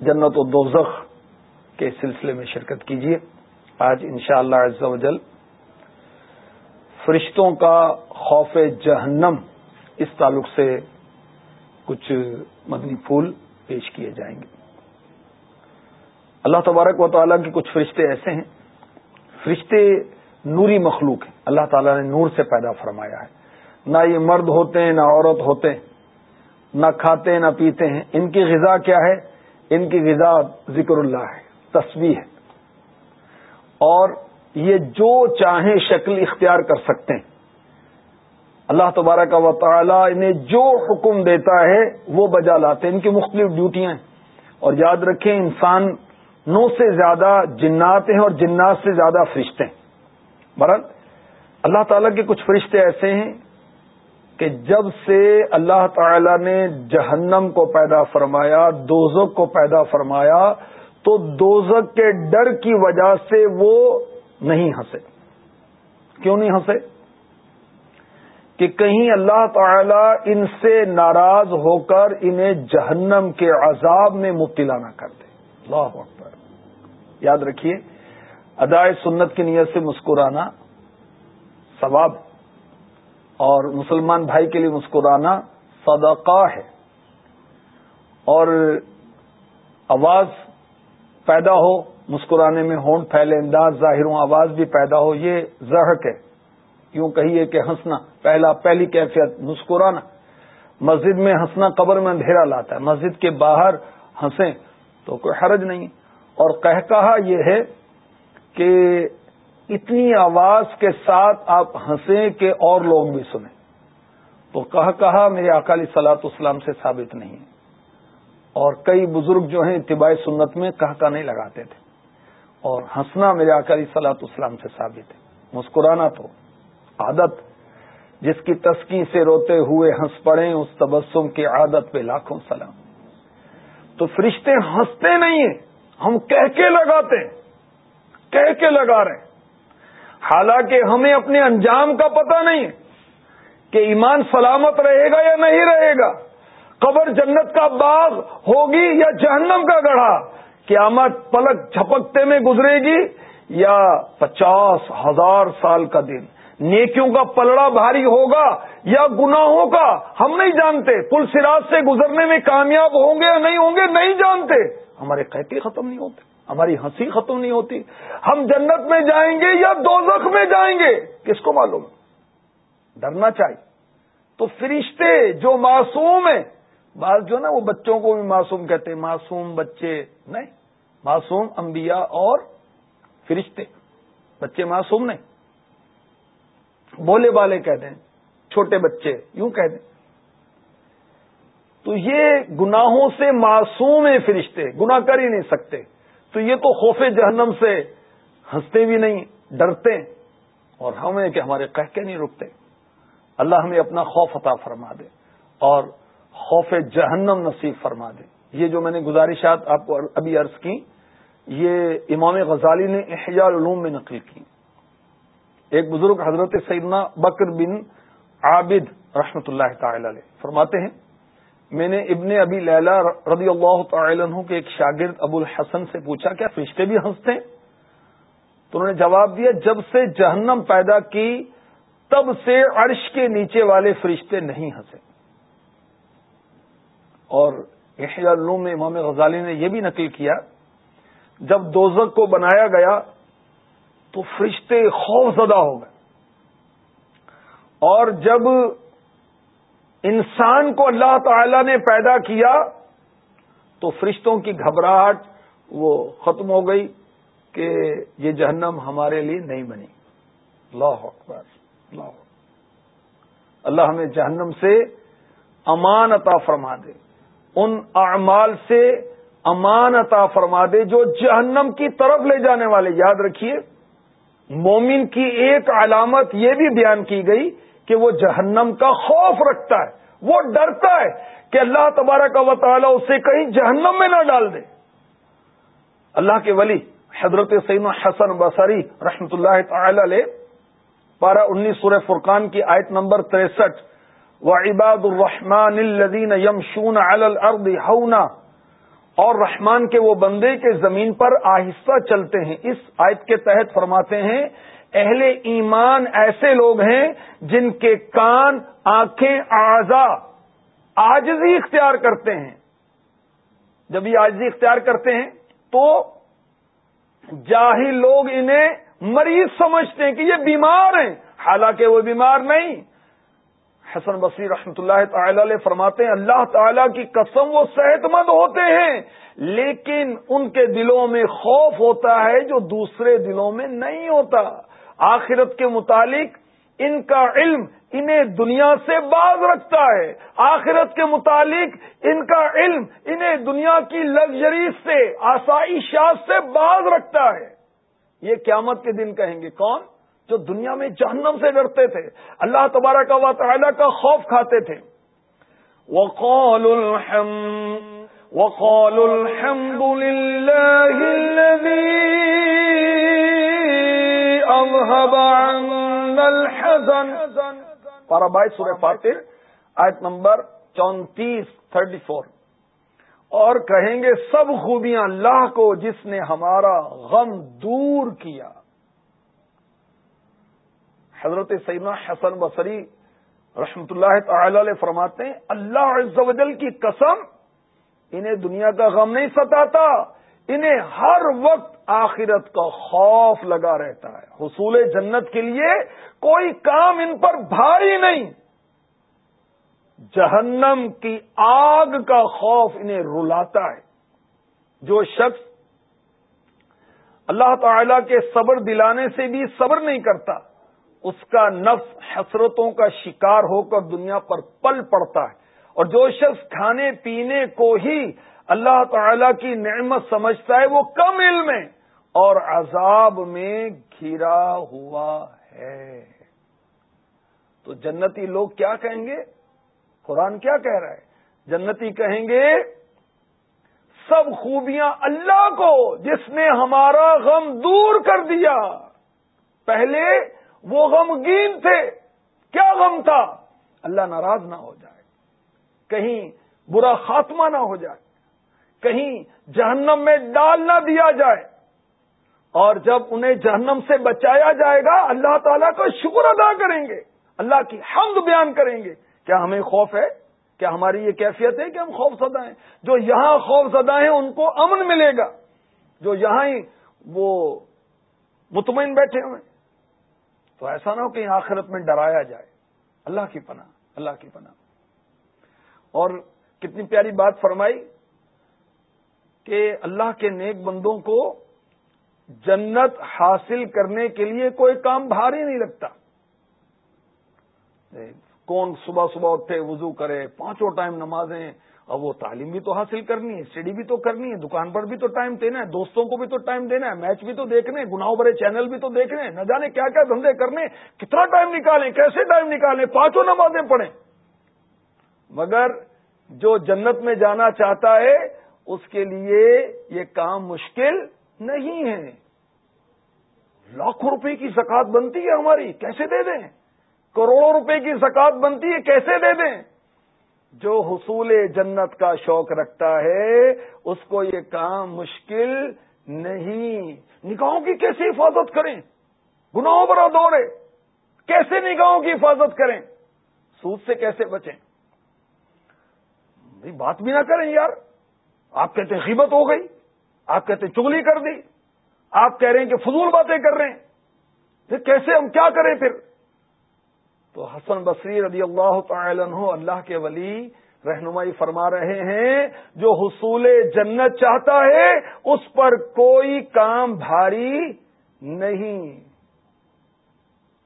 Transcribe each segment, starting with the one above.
جنت و دوزخ کے سلسلے میں شرکت کیجیے آج انشاء اللہ وجل فرشتوں کا خوف جہنم اس تعلق سے کچھ مدنی پھول پیش کیے جائیں گے۔ اللہ تبارک و تعالیٰ کے کچھ فرشتے ایسے ہیں۔ فرشتے نوری مخلوق ہیں۔ اللہ تعالیٰ نے نور سے پیدا فرمایا ہے۔ نہ یہ مرد ہوتے ہیں، نہ عورت ہوتے ہیں، نہ کھاتے ہیں، نہ پیتے ہیں۔ ان کی غذا کیا ہے؟ ان کی غذا ذکر اللہ ہے تصویر ہے۔ اور یہ جو چاہیں شکل اختیار کر سکتے ہیں۔ اللہ تبارک و تعالی انہیں جو حکم دیتا ہے، وہ بجا لاتے ہیں۔ ان کی مختلف ڈیوٹیاں ہیں۔ اور یاد رکھیں، انسان نو سے زیادہ جنات ہیں اور جنات سے زیادہ فرشتے ہیں۔ برحال، اللہ تعالیٰ کے کچھ فرشتے ایسے ہیں کہ جب سے اللہ تعالی نے جہنم کو پیدا فرمایا دوزک کو پیدا فرمایا، تو دوزک کے ڈر کی وجہ سے وہ نہیں ہنسے۔ کیوں نہیں ہنسے؟ کہ کہیں اللہ تعالی ان سے ناراض ہو کر انہیں جہنم کے عذاب میں مبتلا نہ کر دے۔ اللہ اکبر۔ یاد رکھیے، ادائے سنت کی نیت سے مسکرانا ثواب اور مسلمان بھائی کے لیے مسکرانا صدقہ ہے۔ اور آواز پیدا ہو، مسکرانے میں ہونٹ پھیلے، انداز ظاہر ہوں، آواز بھی پیدا ہو، یہ زہک ہے یوں کہیے کہ ہنسنا، پہلا، پہلی کیفیت، مسکرانا۔ مسجد میں ہنسنا قبر میں اندھیرا لاتا ہے۔ مسجد کے باہر ہنسیں تو کوئی حرج نہیں۔ اور کہا یہ ہے کہ اتنی آواز کے ساتھ آپ ہنسیں کہ اور لوگ بھی سنیں۔ تو کہا کہا میرے اکالی سلاط اسلام سے ثابت نہیں۔ اور کئی بزرگ جو ہیں اتباع سنت میں کہا کا نہیں لگاتے تھے۔ اور ہنسنا میرے اکالی سلاط اسلام سے ثابت ہے۔ مسکرانا تو۔ عادت۔ جس کی تسکی سے روتے ہوئے ہنس پڑے اس تبسم کی عادت پہ لاکھوں سلام۔ تو فرشتے ہنستے نہیں ہیں۔ ہم کہہ کے لگاتے ہیں۔ کہہ کے لگا رہے ہیں۔ حالانکہ ہمیں اپنے انجام کا پتہ نہیں کہ ایمان سلامت رہے گا یا نہیں رہے گا۔ قبر جنت کا باغ ہوگی یا جہنم کا گڑھا؟ قیامت پلک جھپکتے میں گزرے گی یا پچاس ہزار سال کا دن؟ نیکیوں کا پلڑا بھاری ہوگا یا گناہوں کا؟ ہم نہیں جانتے۔ پل سراج سے گزرنے میں کامیاب ہوں گے یا نہیں ہوں گے؟ نہیں جانتے۔ ہمارے قہتے ختم نہیں ہوتے۔ ہماری ہنسی ختم نہیں ہوتی۔ ہم جنت میں جائیں گے یا دو میں جائیں گے؟ کس کو معلوم؟ ڈرنا چاہیے۔ تو فرشتے جو معصوم ہیں، بعض جو نا وہ بچوں کو بھی معصوم کہتے ہیں، معصوم بچے نہیں، معصوم انبیاء اور فرشتے۔ بچے معصوم نہیں۔ بولے والے کہہ دیں، چھوٹے بچے یوں کہہ دیں۔ تو یہ گناہوں سے معصوم ہیں فرشتے گنا کر ہی نہیں سکتے۔ تو یہ تو خوف جہنم سے ہنستے بھی نہیں، ڈرتے اور ہمیں کہ ہمارے کہہ کے نہیں رکتے۔ اللہ ہمیں اپنا خوف عطا فرما دے اور خوف جہنم نصیب فرما دے۔ یہ جو میں نے گزارشات آپ کو ابھی عرض کی، یہ امام غزالی نے احیاء العلوم میں نقل کی۔ ایک بزرگ حضرت سیدنا بکر بن عابد رحمت اللہ تعالی علیہ فرماتے ہیں میں نے ابن ابی لیلا رضی اللہ تعالی عنہ کے ایک شاگرد ابو الحسن سے پوچھا، کیا فرشتے بھی ہنستے ہیں؟ تو انہوں نے جواب دیا، جب سے جہنم پیدا کی، تب سے عرش کے نیچے والے فرشتے نہیں ہنسے۔ اور العلوم میں امام غزالی نے یہ بھی نقل کیا، جب دوزک کو بنایا گیا، تو فرشتے خوف زدہ ہو گئے۔ اور جب انسان کو اللہ تعالی نے پیدا کیا تو فرشتوں کی گھبراہٹ وہ ختم ہو گئی کہ یہ جہنم ہمارے لیے نہیں بنی۔ اللہ اکبر، اللہ اللہ ہمیں جہنم سے امان عطا فرما دے۔ ان اعمال سے امان عطا فرما دے جو جہنم کی طرف لے جانے والے۔ یاد رکھیے، مومن کی ایک علامت یہ بھی بیان کی گئی کہ وہ جہنم کا خوف رکھتا ہے، وہ ڈرتا ہے کہ اللہ تبارہ کا وطالعہ اسے کہیں جہنم میں نہ ڈال دے۔ اللہ کے ولی حضرت سعین حسن بصری رحمت اللہ تعالی علیہ، پارہ انیس سورہ فرقان کی آیت نمبر تریسٹھ و عباد الرحمان الدین یمشون الارض ہونا اور رحمان کے وہ بندے کے زمین پر آہستہ چلتے ہیں۔ اس آیت کے تحت فرماتے ہیں اہل ایمان ایسے لوگ ہیں جن کے کان، آنکھیں آزا، آجزی اختیار کرتے ہیں۔ جب یہ آجزی اختیار کرتے ہیں تو جاہی لوگ انہیں مریض سمجھتے ہیں کہ یہ بیمار ہیں۔ حالانکہ وہ بیمار نہیں۔ حسن بصیر رحمۃ اللہ تعالی علیہ فرماتے ہیں، اللہ تعالی کی قسم وہ صحت مند ہوتے ہیں، لیکن ان کے دلوں میں خوف ہوتا ہے جو دوسرے دلوں میں نہیں ہوتا۔ آخرت کے متعلق ان کا علم انہیں دنیا سے باز رکھتا ہے۔ آخرت کے متعلق ان کا علم انہیں دنیا کی لگژری سے آسائشات سے باز رکھتا ہے۔ یہ قیامت کے دن کہیں گے کون؟ جو دنیا میں جہنم سے ڈرتے تھے۔ اللہ تبارہ کا تعالیٰ کا خوف کھاتے تھے۔ وقال وقال الحمد لله الذي پارا بائی سورہ فاتر آیت نمبر چونتیس، تھرٹی فور۔ اور کہیں گے، سب خوبیاں اللہ کو جس نے ہمارا غم دور کیا۔ حضرت سیدنا حسن بصری رحمت اللہ تعالی علیہ فرماتے ہیں، اللہ عز و جل کی قسم، انہیں دنیا کا غم نہیں ستاتا، انہیں ہر وقت آخرت کا خوف لگا رہتا ہے۔ حصول جنت کے لیے کوئی کام ان پر بھاری نہیں۔ جہنم کی آگ کا خوف انہیں رلاتا ہے۔ جو شخص اللہ تعالی کے صبر دلانے سے بھی صبر نہیں کرتا، اس کا نفس حسرتوں کا شکار ہو کر دنیا پر پل پڑتا ہے۔ اور جو شخص کھانے پینے کو ہی اللہ تعالی کی نعمت سمجھتا ہے، وہ کم علم ہے۔ اور عذاب میں گھرا ہوا ہے۔ تو جنتی لوگ کیا کہیں گے؟ قرآن کیا کہہ رہا ہے؟ جنتی کہیں گے، سب خوبیاں اللہ کو جس نے ہمارا غم دور کر دیا۔ پہلے وہ غمگین تھے۔ کیا غم تھا؟ اللہ ناراض نہ ہو جائے۔ کہیں برا خاتمہ نہ ہو جائے۔ کہیں جہنم میں ڈال نہ دیا جائے۔ اور جب انہیں جہنم سے بچایا جائے گا، اللہ تعالیٰ کا شکر ادا کریں گے۔ اللہ کی حمد بیان کریں گے۔ کیا ہمیں خوف ہے؟ کیا ہماری یہ کیفیت ہے کہ ہم خوف زدہ ہیں؟ جو یہاں خوف زدہ ہیں، ان کو امن ملے گا۔ جو یہاں ہی وہ مطمئن بیٹھے ہوئے تو ایسا نہ ہو کہ آخرت میں ڈرایا جائے۔ اللہ کی پناہ، اللہ کی پناہ۔ اور کتنی پیاری بات فرمائی کہ اللہ کے نیک بندوں کو جنت حاصل کرنے کے لیے کوئی کام بھاری نہیں لگتا۔ کون صبح صبح اٹھے، وضو کرے، پانچوں ٹائم نمازیں اور وہ تعلیم بھی تو حاصل کرنی ہے، اسٹڈی بھی تو کرنی ہے، دکان پر بھی تو ٹائم دینا ہے، دوستوں کو بھی تو ٹائم دینا ہے، میچ بھی تو دیکھنے گناہوں بڑے چینل بھی تو دیکھنے نہ جانے کیا کیا دھندے کرنے کتنا ٹائم نکالیں، کیسے ٹائم نکالیں، پانچوں نمازیں پڑھیں۔ مگر جو جنت میں جانا چاہتا ہے، اس کے لیے یہ کام مشکل نہیں ہے۔ لاکھوں روپے کی زکات بنتی ہے ہماری، کیسے دے دیں؟ کروڑوں روپے کی زکات بنتی ہے، کیسے دے دیں؟ جو حصول جنت کا شوق رکھتا ہے، اس کو یہ کام مشکل نہیں۔ نگاہوں کی کیسے حفاظت کریں؟ گناہوں پر دوڑے، کیسے نگاہوں کی حفاظت کریں؟ سود سے کیسے بچیں؟ بات بھی نہ کریں یار۔ آپ کہتے ہیں قیمت ہو گئی۔ آپ کہتے ہیں چگلی کر دی۔ آپ کہہ رہے ہیں کہ فضول باتیں کر رہے ہیں۔ پھر کیسے ہم کیا کریں پھر؟ تو حسن بصری رضی اللہ تعالی عنہ اللہ کے ولی رہنمائی فرما رہے ہیں، جو حصول جنت چاہتا ہے، اس پر کوئی کام بھاری نہیں۔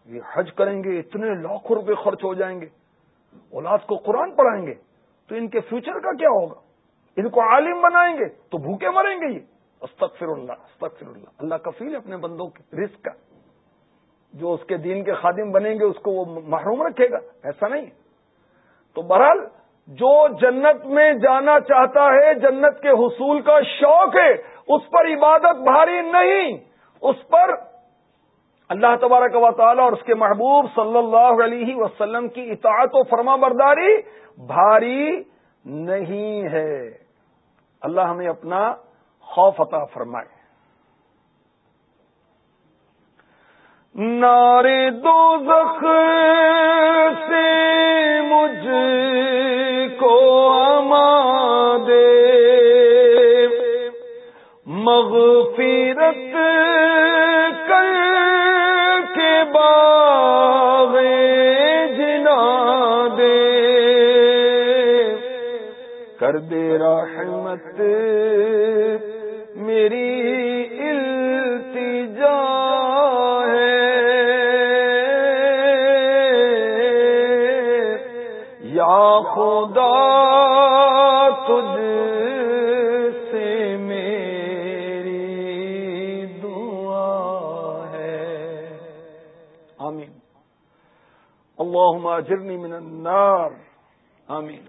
یہ حج کریں گے، اتنے لاکھوں روپے خرچ ہو جائیں گے۔ اولاد کو قرآن پڑھائیں گے، تو ان کے فیوچر کا کیا ہوگا؟ ان کو عالم بنائیں گے تو بھوکے مریں گے یہ۔ استغفر اللہ استغفر اللہ۔ اللہ کفیل اپنے بندوں کے رزق کا۔ جو اس کے دین کے خادم بنیں گے، اس کو وہ محروم رکھے گا۔ ایسا نہیں۔ تو بہرحال، جو جنت میں جانا چاہتا ہے، جنت کے حصول کا شوق ہے، اس پر عبادت بھاری نہیں۔ اس پر اللہ تبارک و تعالی اور اس کے محبوب صلی اللہ علیہ وسلم کی اطاعت و فرما برداری بھاری نہیں ہے۔ اللہ ہمیں اپنا خوف عطا فرمائے۔ نارے دو زخ سے مجھ کو اما دے۔ مغفرت کر کے باغ جنا دے۔ کر دے حق میری التجا ہے۔ یا خدا تجھ سے میری دعا ہے۔ آمین۔ اللہ اجرني من النار۔ آمین۔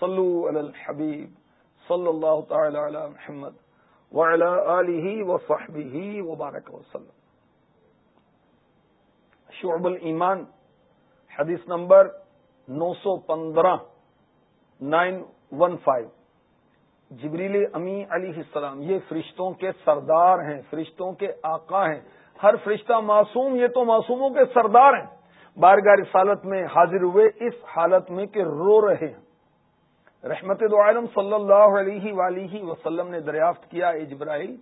صلو علی الحبیب۔ صلی اللہ تعالی علی محمد وعلى آلہ وصحبہ وبارک وسلم۔ شعب الایمان، حدیث نمبر نو سو پندرہ، نائن ون فائیو۔ جبریل امی علیہ السلام، یہ فرشتوں کے سردار ہیں، فرشتوں کے آقا ہیں۔ ہر فرشتہ معصوم، یہ تو معصوموں کے سردار ہیں۔ بارگاہ رسالت میں حاضر ہوئے اس حالت میں کہ رو رہے ہیں۔ رحمت دعالم صلی اللہ علیہ ولیہ وسلم نے دریافت کیا، اے جبرائیل،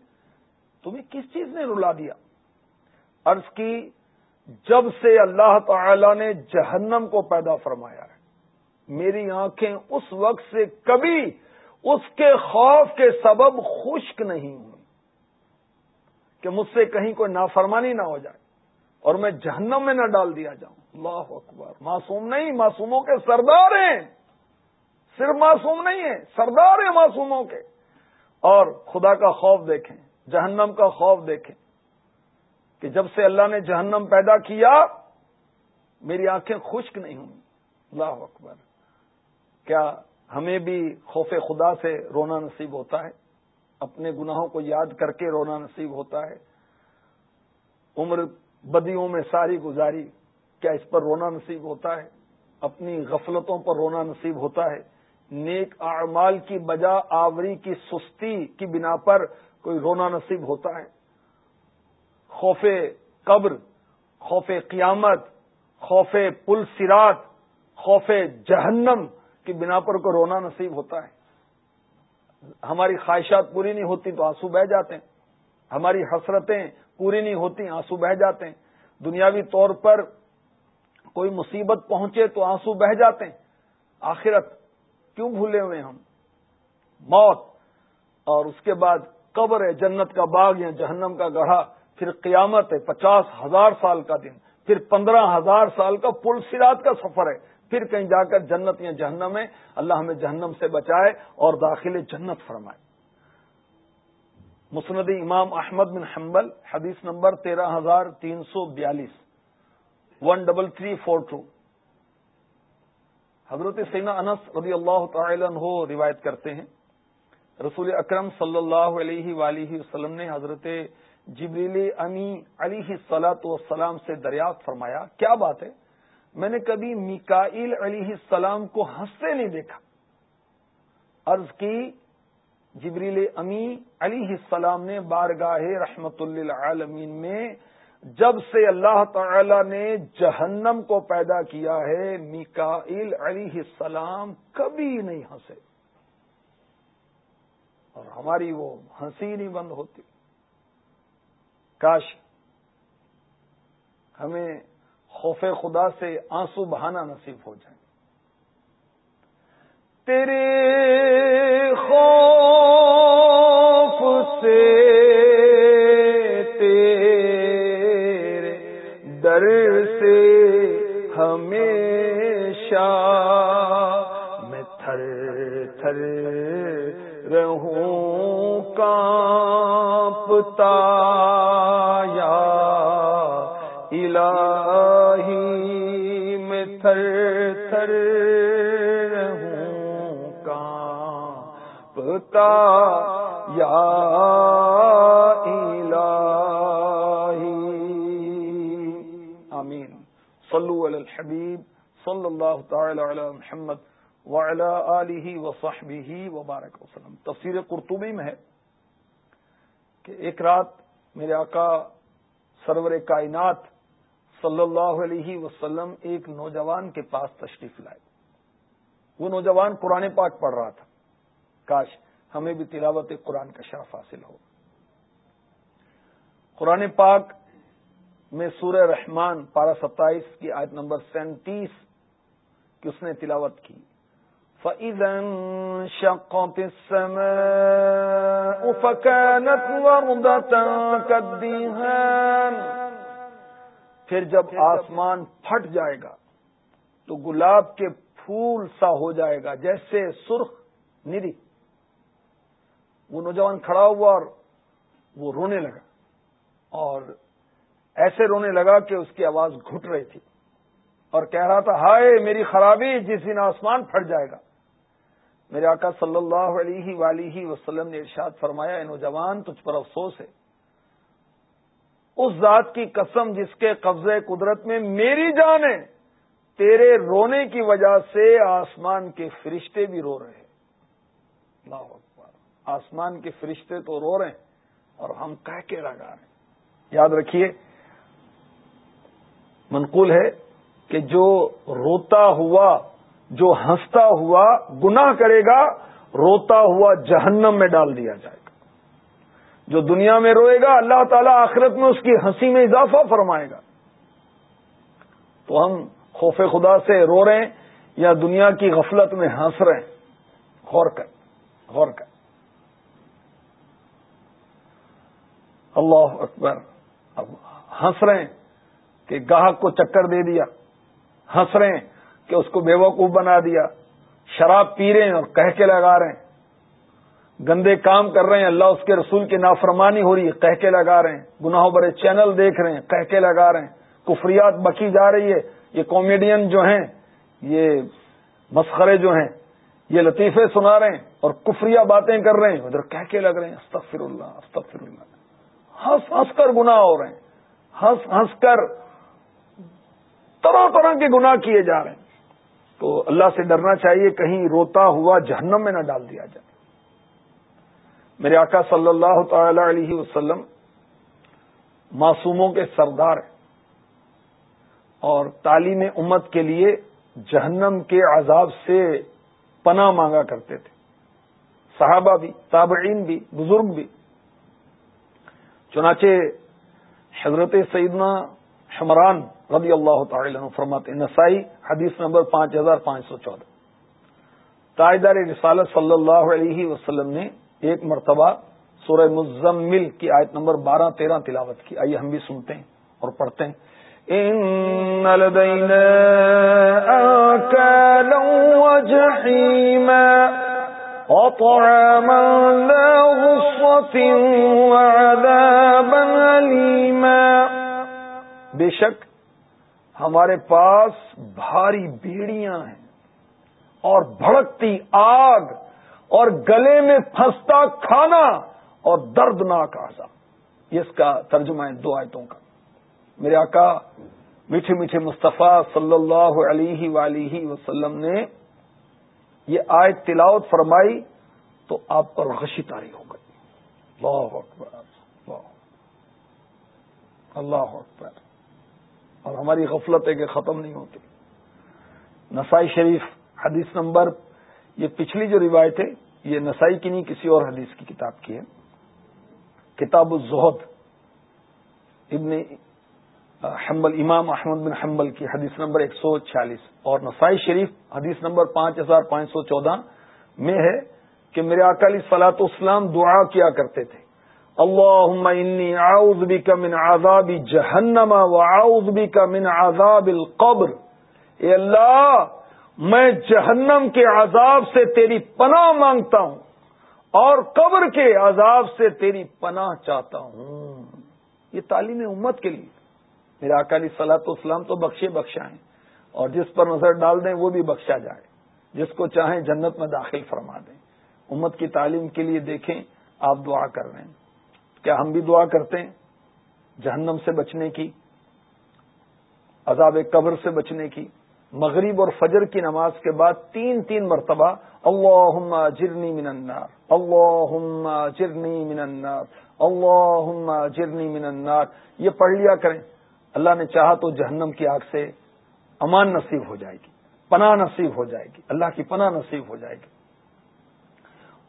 تمہیں کس چیز نے رلا دیا؟ عرض کی، جب سے اللہ تعالی نے جہنم کو پیدا فرمایا ہے، میری آنکھیں اس وقت سے کبھی اس کے خوف کے سبب خشک نہیں ہوئی کہ مجھ سے کہیں کوئی نافرمانی نہ ہو جائے اور میں جہنم میں نہ ڈال دیا جاؤں۔ اللہ اکبر، معصوم نہیں، معصوموں کے سردار ہیں۔ صرف معصوم نہیں ہیں، سردار ہیں معصوموں کے۔ اور خدا کا خوف دیکھیں، جہنم کا خوف دیکھیں کہ جب سے اللہ نے جہنم پیدا کیا، میری آنکھیں خشک نہیں ہوں اللہ اکبر۔ کیا ہمیں بھی خوف خدا سے رونا نصیب ہوتا ہے؟ اپنے گناہوں کو یاد کر کے رونا نصیب ہوتا ہے۔ عمر بدیوں میں ساری گزاری، کیا اس پر رونا نصیب ہوتا ہے؟ اپنی غفلتوں پر رونا نصیب ہوتا ہے۔ نیک اعمال کی بجا آوری کی سستی کی بنا پر کوئی رونا نصیب ہوتا ہے۔ خوف قبر، خوف قیامت، خوف پل سرات خوف جہنم کی بنا پر کوئی رونا نصیب ہوتا ہے۔ ہماری خواہشات پوری نہیں ہوتی تو آنسو بہ جاتے ہیں۔ ہماری حسرتیں پوری نہیں ہوتی، آنسو بہ جاتے ہیں۔ دنیاوی طور پر کوئی مصیبت پہنچے تو آنسو بہ جاتے ہیں۔ آخرت کیوں بھولے ہوئے ہم؟ موت اور اس کے بعد قبر ہے، جنت کا باغ یا جہنم کا گڑھا، پھر قیامت ہے، پچاس ہزار سال کا دن، پھر پندرہ ہزار سال کا پل سرات کا سفر ہے۔ پھر کہیں جا کر جنت یا جہنم ہے۔ اللہ ہمیں جہنم سے بچائے اور داخل جنت فرمائے۔ مسند امام احمد بن حنبل، حدیث نمبر تیرہ ہزار تین سو بیالیس one double three four two حضرت سینا انس رضی اللہ تعالی عنہ روایت کرتے ہیں۔ رسول اکرم صلی اللہ علیہ ولیہ وسلم نے حضرت جبریل امی علیہ سلاۃ والسلام سے دریافت فرمایا، کیا بات ہے؟ میں نے کبھی میکائل علیہ السلام کو ہنستے نہیں دیکھا۔ عرض کی، جبریل امی علیہ السلام نے بارگاہ رحمت اللہ میں جب سے اللہ تعالی نے جہنم کو پیدا کیا ہے میکائل علیہ السلام کبھی نہیں ہنسے۔ اور ہماری وہ ہنسی نہیں بند ہوتی۔ کاش ہمیں خوف خدا سے آنسو بہانا نصیب ہو جائے۔ تیرے خوف سے کانپتا یا الہی میں تھر تھر رہوں، کانپتا یا الہی۔ آمین۔ صلو علی الحبیب صلی اللہ تعالی علی محمد علیہ وصحبہ وبارک وسلم۔ تفسیر قرطبی میں ہے۔ کہ ایک رات میرے آقا سرور کائنات صلی اللہ علیہ وسلم ایک نوجوان کے پاس تشریف لائے۔ وہ نوجوان قرآن پاک پڑھ رہا تھا۔ کاش ہمیں بھی تلاوت قرآن کا شرف حاصل ہو۔ قرآن پاک میں سورہ رحمان پارہ ستائیس کی آیت نمبر سینتیس کی اس نے تلاوت کی۔ فَإِذَا شَقَّتِ السَّمَاءُ فَكَانَتْ وَرْدَةً كَالدِّهَانِ پھر جب آسمان پھٹ جائے گا تو گلاب کے پھول سا ہو جائے گا جیسے سرخ ندی وہ نوجوان کھڑا ہوا اور وہ رونے لگا۔ اور ایسے رونے لگا کہ اس کی آواز گھٹ رہی تھی۔ اور کہہ رہا تھا ہائے میری خرابی جس دن آسمان پھٹ جائے گا۔ میرے آقا صلی اللہ علیہ ولی وسلم نے ارشاد فرمایا، اے نوجوان، تجھ پر افسوس ہے۔ اس ذات کی قسم جس کے قبضے قدرت میں میری جان ہے، تیرے رونے کی وجہ سے آسمان کے فرشتے بھی رو رہے اللہ اکبر۔ آسمان کے فرشتے تو رو رہے ہیں اور ہم کہہ کے لگا رہے ہیں۔ یاد رکھیے، منقول ہے کہ جو روتا ہوا جو ہنستا ہوا گناہ کرے گا، روتا ہوا جہنم میں ڈال دیا جائے گا۔ جو دنیا میں روئے گا، اللہ تعالیٰ آخرت میں اس کی ہنسی میں اضافہ فرمائے گا۔ تو ہم خوف خدا سے رو رہے ہیں یا دنیا کی غفلت میں ہنس رہے ہیں؟ غور کر غور کر۔ اللہ اکبر، اب ہنس رہے ہیں کہ گاہک کو چکر دے دیا، ہنس رہے ہیں۔ کہ اس کو بے وقوف بنا دیا۔ شراب پی رہے ہیں اور کہہ کے لگا رہے ہیں۔ گندے کام کر رہے ہیں۔ اللہ اس کے رسول کی نافرمانی ہو رہی ہے۔ کہہ کے لگا رہے ہیں۔ گناہوں برے چینل دیکھ رہے ہیں۔ کہہ کے لگا رہے ہیں۔ کفریات بکی جا رہی ہے۔ یہ کامیڈین جو ہیں، یہ مسخرے جو ہیں، یہ لطیفے سنا رہے ہیں اور کفریہ باتیں کر رہے ہیں۔ ادھر کہہ کے لگ رہے ہیں، استغفر اللہ استغفر اللہ۔ ہنس ہنس کر گنا ہو رہے ہیں۔ ہنس ہنس کر طرح طرح کے گناہ کیے جا رہے ہیں۔ تو اللہ سے ڈرنا چاہیے کہیں روتا ہوا جہنم میں نہ ڈال دیا جائے۔ میرے آقا صلی اللہ تعالی علیہ وسلم معصوموں کے سردار ہیں اور تعلیم امت کے لیے جہنم کے عذاب سے پناہ مانگا کرتے تھے۔ صحابہ بھی، تابعین بھی، بزرگ بھی۔ چنانچہ حضرت سیدنا حمران رضی اللہ تعالی عنہ فرماتے نسائی حدیث نمبر پانچ ہزار پانچ سو چودہ۔ تاجدار رسالت صلی اللہ علیہ وسلم نے ایک مرتبہ سورہ مزمل کی آیت نمبر بارہ تیرہ تلاوت کی۔ آئیے ہم بھی سنتے ہیں اور پڑھتے ہیں۔ ان لدينا وجحيما وطعاما لا غصة وعذابا أليما۔ بے شک ہمارے پاس بھاری بیڑیاں ہیں اور بھڑکتی آگ اور گلے میں پھنستا کھانا اور دردناک آزا اس کا ترجمہ ہے دو آیتوں کا۔ میرے آقا، میٹھے میٹھے مصطفیٰ صلی اللہ علیہ ولیہ وسلم نے یہ آیت تلاوت فرمائی تو آپ پر غشی تاری ہو گئی۔ اللہ اکبر اللہ اکبر۔ اور ہماری غفلت ہے کہ ختم نہیں ہوتی۔ نسائی شریف حدیث نمبر، یہ پچھلی جو روایت ہے، یہ نسائی کی نہیں، کسی اور حدیث کی کتاب کی ہے۔ کتاب الزہد، ابن حنبل، امام احمد بن حنبل کی حدیث نمبر ایک سو چھیالیس۔ اور نسائی شریف حدیث نمبر پانچ ہزار پانچ سو چودہ میں ہے کہ میرے اکالی سلاط اسلام دعا کیا کرتے تھے۔ اللہ انی اعوذ بک من عذاب جہنم و اعوذ بک من عذاب القبر. اے اللہ، میں جہنم کے عذاب سے تیری پناہ مانگتا ہوں اور قبر کے عذاب سے تیری پناہ چاہتا ہوں۔ یہ تعلیم امت کے لیے۔ میرا اکالی سلاط اسلام تو بخشے بخشا ہے اور جس پر نظر ڈال دیں وہ بھی بخشا جائے۔ جس کو چاہیں جنت میں داخل فرما دیں۔ امت کی تعلیم کے لیے دیکھیں، آپ دعا کر رہے ہیں۔ کیا ہم بھی دعا کرتے ہیں جہنم سے بچنے کی، عذاب قبر سے بچنے کی، مغرب اور فجر کی نماز کے بعد تین تین مرتبہ اللہ جرنی من النار اللہ جرنی من النار اللہ جرنی من النار۔ یہ پڑھ لیا کریں۔ اللہ نے چاہا تو جہنم کی آگ سے امان نصیب ہو جائے گی، پناہ نصیب ہو جائے گی، اللہ کی پناہ نصیب ہو جائے گی۔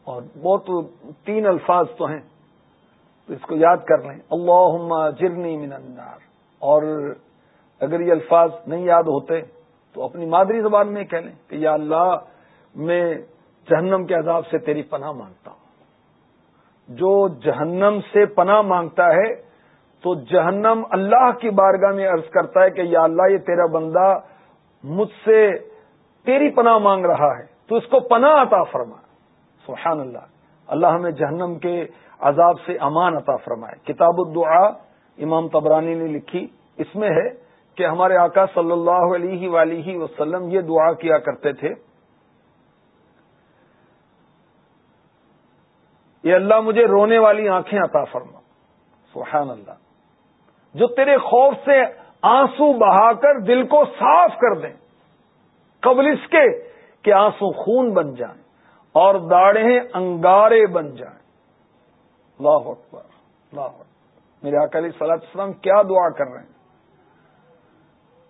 اور بہت تین الفاظ تو ہیں۔ تو اس کو یاد کر لیں۔ اللہ جرنی من النار۔ اور اگر یہ الفاظ نہیں یاد ہوتے تو اپنی مادری زبان میں کہہ لیں کہ یا اللہ، میں جہنم کے عذاب سے تیری پناہ مانگتا ہوں۔ جو جہنم سے پناہ مانگتا ہے تو جہنم اللہ کی بارگاہ میں عرض کرتا ہے کہ یا اللہ، یہ تیرا بندہ مجھ سے تیری پناہ مانگ رہا ہے۔ تو اس کو پناہ عطا فرما۔ سبحان اللہ۔ اللہ ہمیں جہنم کے عذاب سے امان عطا فرمائے۔ کتاب الدعا امام تبرانی نے لکھی۔ اس میں ہے کہ ہمارے آقا صلی اللہ علیہ ولیہ وسلم یہ دعا کیا کرتے تھے۔ یہ اللہ، مجھے رونے والی آنکھیں عطا فرما۔ سبحان اللہ جو تیرے خوف سے آنسو بہا کر دل کو صاف کر دیں۔ قبل اس کے کہ آنسو خون بن جائیں۔ اور داڑھیں انگارے بن جائیں۔ اللہ اکبر اللہ اکبر۔ میرے اکالی صلاح السلام کیا دعا کر رہے ہیں؟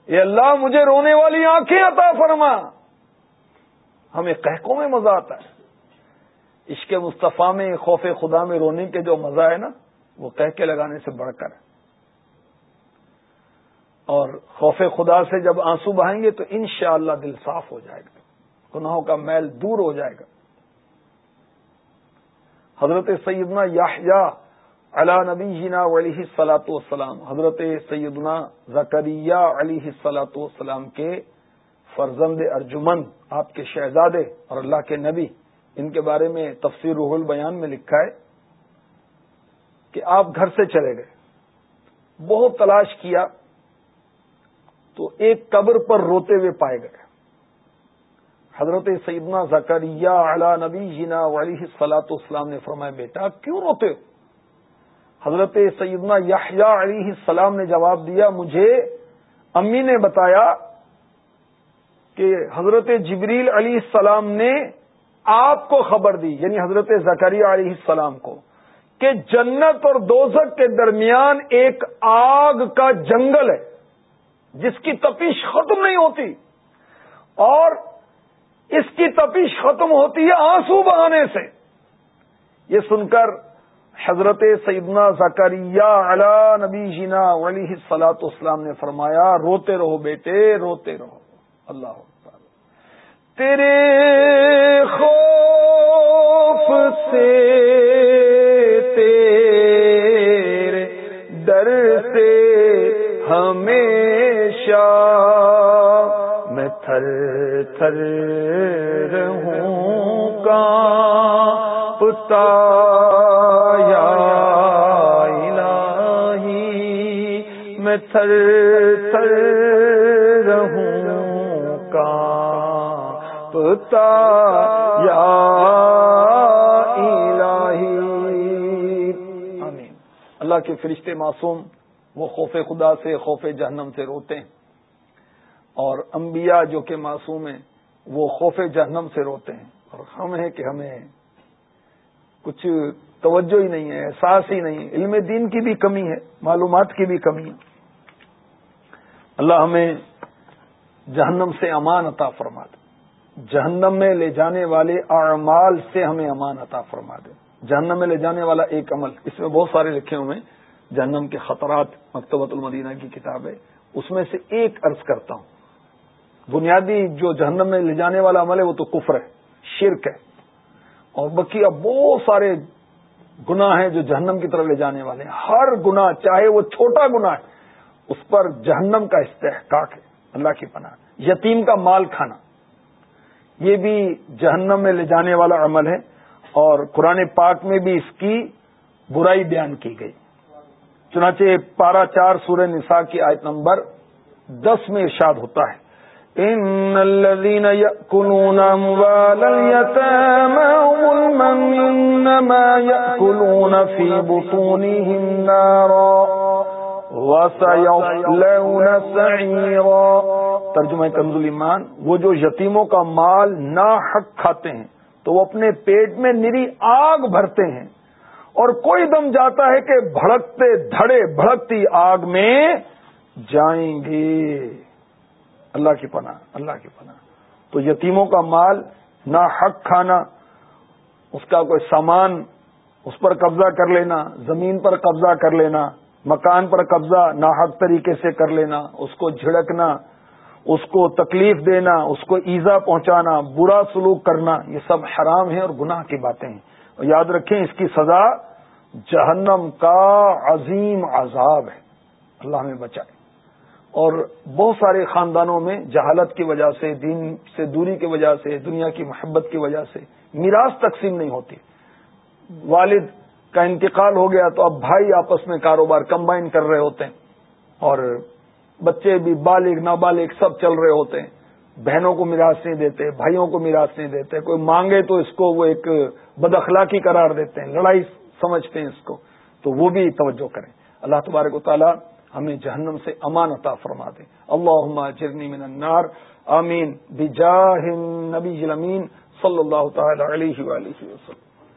یہ اللہ، مجھے رونے والی آنکھیں عطا فرما۔ ہمیں قہقوں میں مزہ آتا ہے۔ عشق مصطفیٰ میں، خوف خدا میں رونے کے جو مزہ ہے نا، وہ کہہ کے لگانے سے بڑھ کر ہے۔ اور خوف خدا سے جب آنسو بہائیں گے تو انشاءاللہ دل صاف ہو جائے گا۔ گناہوں کا میل دور ہو جائے گا۔ حضرت سیدنا یاحیہ علا نبی جینا علیہ سلاۃ والسلام، حضرت سیدنا زکریہ علیہ سلاۃ والسلام کے فرزند ارجمن، آپ کے شہزادے اور اللہ کے نبی، ان کے بارے میں تفسیر روح البیان میں لکھا ہے کہ آپ گھر سے چلے گئے، بہت تلاش کیا تو ایک قبر پر روتے ہوئے پائے گئے۔ حضرت سیدنا زکریہ علا نبی جینا علیہ سلاۃ اسلام نے فرمایا، بیٹا، کیوں روتے ہو؟ حضرت سیدنا یحییٰ علیہ السلام نے جواب دیا، مجھے امی نے بتایا کہ حضرت جبریل علیہ السلام نے آپ کو خبر دی یعنی حضرت زکریہ علیہ السلام کو، کہ جنت اور دوزک کے درمیان ایک آگ کا جنگل ہے، جس کی تپش ختم نہیں ہوتی۔ اور اس کی تپش ختم ہوتی ہے آنسو بہانے سے۔ یہ سن کر حضرت سیدنا زکریہ علی نبی جینا علیہ سلاط اسلام نے فرمایا، روتے رہو بیٹے، روتے رہو۔ اللہ تیرے خوف پتا یا اللہ کے فرشتے معصوم، وہ خوف خدا سے، خوف جہنم سے روتے ہیں۔ اور انبیاء جو کہ معصوم ہیں، وہ خوف جہنم سے روتے ہیں۔ اور ہم ہیں کہ ہمیں کچھ توجہ ہی نہیں ہے، احساس ہی نہیں ہے۔ علم دین کی بھی کمی ہے، معلومات کی بھی کمی ہے۔ اللہ ہمیں جہنم سے امان عطا فرما دے۔ جہنم میں لے جانے والے اعمال سے ہمیں امان عطا فرما دے۔ جہنم میں لے جانے والا ایک عمل، اس میں بہت سارے لکھے ہوئے جہنم کے خطرات، مکتبۃ المدینہ کی کتاب ہے۔ اس میں سے ایک عرض کرتا ہوں۔ بنیادی جو جہنم میں لے جانے والا عمل ہے، وہ تو کفر ہے، شرک ہے۔ اور بقیہ بہت سارے گناہ ہیں جو جہنم کی طرف لے جانے والے ہیں۔ ہر گناہ، چاہے وہ چھوٹا گناہ ہے، اس پر جہنم کا استحقاق ہے، اللہ کی پناہ۔ یتیم کا مال کھانا۔ یہ بھی جہنم میں لے جانے والا عمل ہے اور قرآن پاک میں بھی اس کی برائی بیان کی گئی۔ چنانچہ پارا چار سورہ نساء کی آیت نمبر دس میں ارشاد ہوتا ہے۔ ان الذين ياكلون اموال اليتامى ظلما انما ياكلون في بطونهم نارا وسيصلون سعيرا ترجمہ کنز ایمان، وہ جو یتیموں کا مال نا حق کھاتے ہیں، تو وہ اپنے پیٹ میں نری آگ بھرتے ہیں۔ اور کوئی دم جاتا ہے کہ بھڑکتے دھڑے، بھڑکتی آگ میں جائیں گے۔ اللہ کی پناہ، اللہ کی پناہ۔ تو یتیموں کا مال نہ حق کھانا، اس کا کوئی سامان اس پر قبضہ کر لینا، زمین پر قبضہ کر لینا، مکان پر قبضہ ناحق طریقے سے کر لینا، اس کو جھڑکنا اس کو تکلیف دینا، اس کو ایزا پہنچانا، برا سلوک کرنا، یہ سب حرام ہے اور گناہ کی باتیں ہیں۔ اور یاد رکھیں، اس کی سزا جہنم کا عظیم عذاب ہے۔ اللہ ہمیں بچائے۔ اور بہت سارے خاندانوں میں جہالت کی وجہ سے، دین سے دوری کی وجہ سے، دنیا کی محبت کی وجہ سے میراث تقسیم نہیں ہوتی۔ والد کا انتقال ہو گیا تو اب بھائی آپس میں کاروبار کمبائن کر رہے ہوتے ہیں۔ اور بچے بھی بالغ، نابالغ سب چل رہے ہوتے ہیں۔ بہنوں کو میراث نہیں دیتے، بھائیوں کو میراث نہیں دیتے۔ کوئی مانگے تو اس کو وہ ایک بد اخلاقی قرار دیتے ہیں، لڑائی سمجھتے ہیں اس کو۔ تو وہ بھی توجہ کریں۔ اللہ تبارک و تعالی ہمیں جہنم سے امان عطا فرما دے۔ اللہ جرنی من النار۔ آمین۔ بجاہ نبی صلی اللہ تعالی علیہ وآلہ وسلم۔